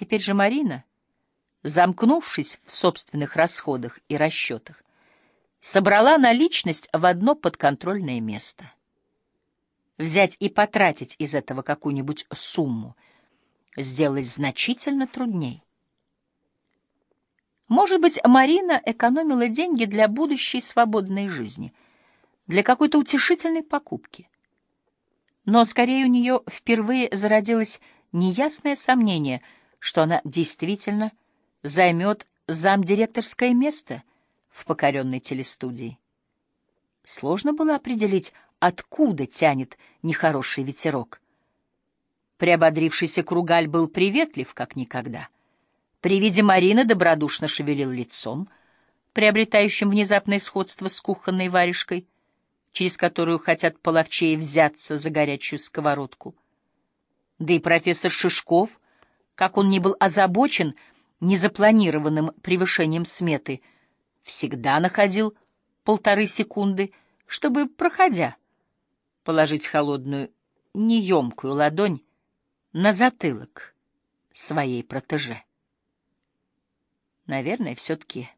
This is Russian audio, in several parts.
Теперь же Марина, замкнувшись в собственных расходах и расчетах, собрала наличность в одно подконтрольное место. Взять и потратить из этого какую-нибудь сумму сделалось значительно трудней. Может быть, Марина экономила деньги для будущей свободной жизни, для какой-то утешительной покупки. Но скорее у нее впервые зародилось неясное сомнение, что она действительно займет замдиректорское место в покоренной телестудии. Сложно было определить, откуда тянет нехороший ветерок. Приободрившийся Кругаль был приветлив, как никогда. При виде Марины добродушно шевелил лицом, приобретающим внезапное сходство с кухонной варежкой, через которую хотят половчее взяться за горячую сковородку. Да и профессор Шишков, как он ни был озабочен незапланированным превышением сметы, всегда находил полторы секунды, чтобы, проходя, положить холодную, неемкую ладонь на затылок своей протеже. Наверное, все-таки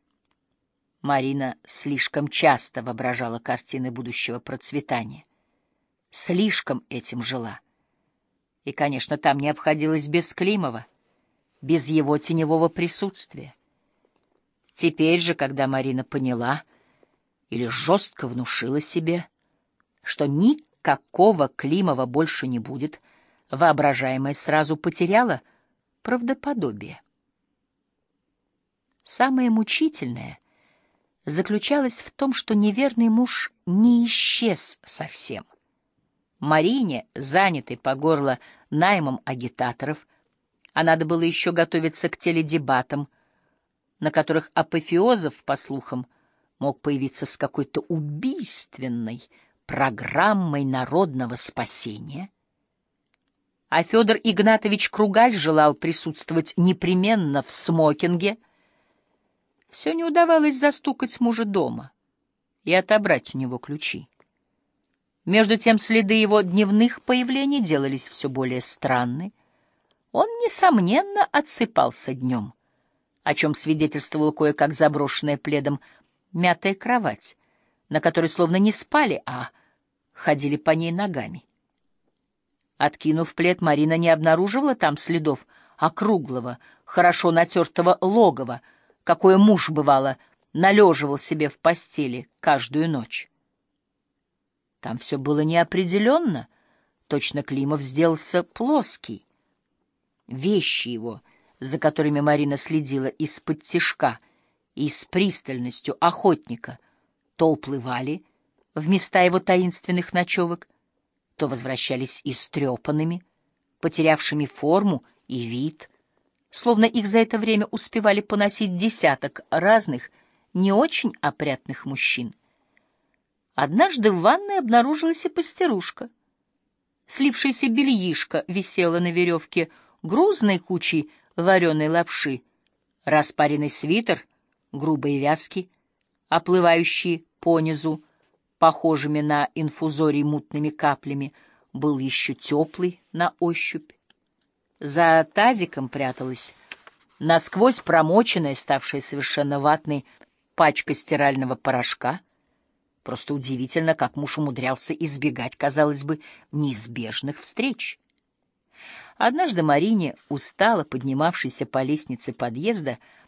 Марина слишком часто воображала картины будущего процветания. Слишком этим жила. И, конечно, там не обходилось без Климова, без его теневого присутствия. Теперь же, когда Марина поняла или жестко внушила себе, что никакого Климова больше не будет, воображаемая сразу потеряла правдоподобие. Самое мучительное заключалось в том, что неверный муж не исчез совсем. Марине, занятой по горло наймом агитаторов, а надо было еще готовиться к теледебатам, на которых апофеозов, по слухам, мог появиться с какой-то убийственной программой народного спасения. А Федор Игнатович Кругаль желал присутствовать непременно в смокинге — все не удавалось застукать мужа дома и отобрать у него ключи. Между тем следы его дневных появлений делались все более странны. Он, несомненно, отсыпался днем, о чем свидетельствовала кое-как заброшенная пледом мятая кровать, на которой словно не спали, а ходили по ней ногами. Откинув плед, Марина не обнаруживала там следов округлого, хорошо натертого логова — какое муж, бывало, належивал себе в постели каждую ночь. Там все было неопределенно, точно Климов сделался плоский. Вещи его, за которыми Марина следила из-под тишка и с пристальностью охотника, то уплывали в места его таинственных ночевок, то возвращались истрепанными, потерявшими форму и вид — словно их за это время успевали поносить десяток разных, не очень опрятных мужчин. Однажды в ванной обнаружилась и пастерушка. Слипшаяся бельишка висела на веревке грузной кучей вареной лапши, распаренный свитер, грубые вязки, оплывающие понизу, похожими на инфузорий мутными каплями, был еще теплый на ощупь. За тазиком пряталась насквозь промоченная, ставшая совершенно ватной, пачка стирального порошка. Просто удивительно, как муж умудрялся избегать, казалось бы, неизбежных встреч. Однажды Марине, устало поднимавшейся по лестнице подъезда,